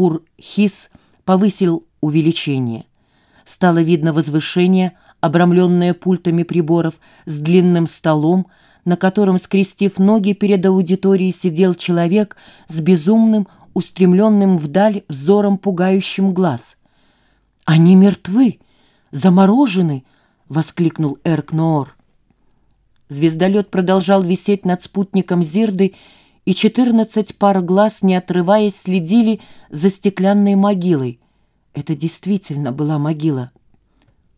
Пур-Хис повысил увеличение. Стало видно возвышение, обрамленное пультами приборов, с длинным столом, на котором, скрестив ноги перед аудиторией, сидел человек с безумным, устремленным вдаль взором пугающим глаз. «Они мертвы! Заморожены!» — воскликнул Эркноор. Звездолет продолжал висеть над спутником Зирды, и четырнадцать пар глаз, не отрываясь, следили за стеклянной могилой. Это действительно была могила.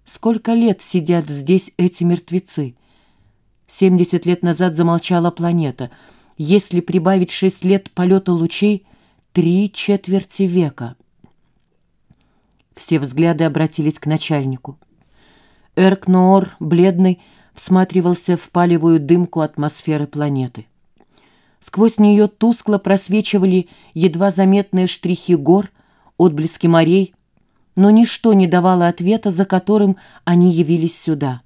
Сколько лет сидят здесь эти мертвецы? Семьдесят лет назад замолчала планета. Если прибавить шесть лет полета лучей, три четверти века. Все взгляды обратились к начальнику. Эркноор, бледный, всматривался в палевую дымку атмосферы планеты. Сквозь нее тускло просвечивали едва заметные штрихи гор, отблески морей, но ничто не давало ответа, за которым они явились сюда.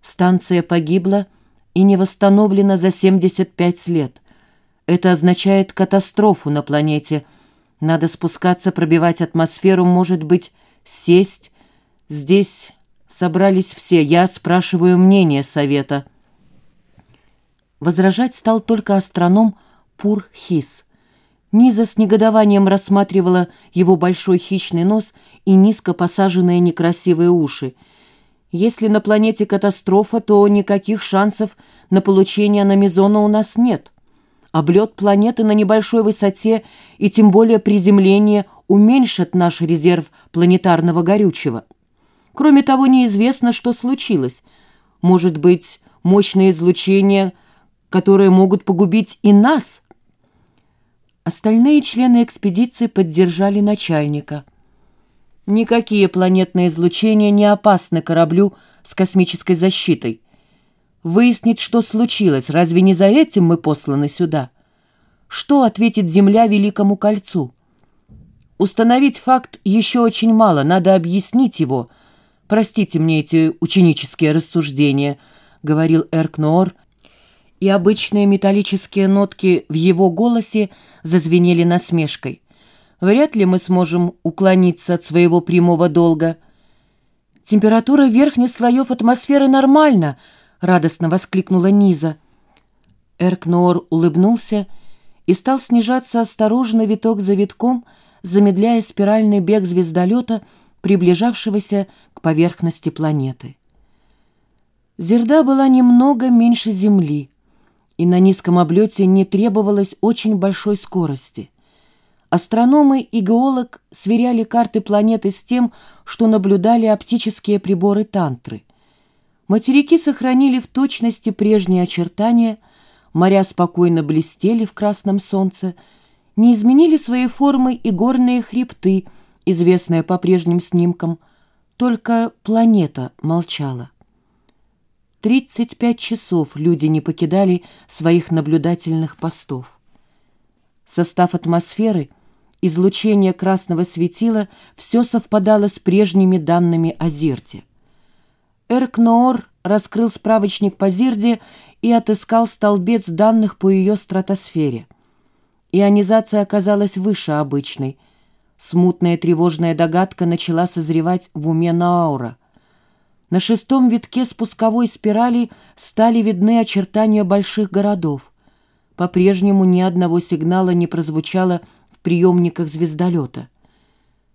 Станция погибла и не восстановлена за 75 лет. Это означает катастрофу на планете. Надо спускаться, пробивать атмосферу, может быть, сесть. Здесь собрались все. Я спрашиваю мнение совета. Возражать стал только астроном Пур-Хис. Низа с негодованием рассматривала его большой хищный нос и низко посаженные некрасивые уши. Если на планете катастрофа, то никаких шансов на получение аномизона у нас нет. Облет планеты на небольшой высоте и тем более приземление уменьшат наш резерв планетарного горючего. Кроме того, неизвестно, что случилось. Может быть, мощное излучение – которые могут погубить и нас. Остальные члены экспедиции поддержали начальника. Никакие планетные излучения не опасны кораблю с космической защитой. Выяснить, что случилось, разве не за этим мы посланы сюда? Что ответит Земля Великому Кольцу? Установить факт еще очень мало, надо объяснить его. Простите мне эти ученические рассуждения, — говорил Эркноор, и обычные металлические нотки в его голосе зазвенели насмешкой. Вряд ли мы сможем уклониться от своего прямого долга. «Температура верхних слоев атмосферы нормальна!» — радостно воскликнула Низа. Эркноор улыбнулся и стал снижаться осторожно виток за витком, замедляя спиральный бег звездолета, приближавшегося к поверхности планеты. Зерда была немного меньше Земли — и на низком облете не требовалось очень большой скорости. Астрономы и геолог сверяли карты планеты с тем, что наблюдали оптические приборы Тантры. Материки сохранили в точности прежние очертания, моря спокойно блестели в красном солнце, не изменили свои формы и горные хребты, известные по прежним снимкам, только планета молчала. 35 часов люди не покидали своих наблюдательных постов. Состав атмосферы, излучение красного светила – все совпадало с прежними данными о Зирте. Эркноор раскрыл справочник по Зирде и отыскал столбец данных по ее стратосфере. Ионизация оказалась выше обычной. Смутная тревожная догадка начала созревать в уме Наура – на шестом витке спусковой спирали стали видны очертания больших городов. По-прежнему ни одного сигнала не прозвучало в приемниках звездолета.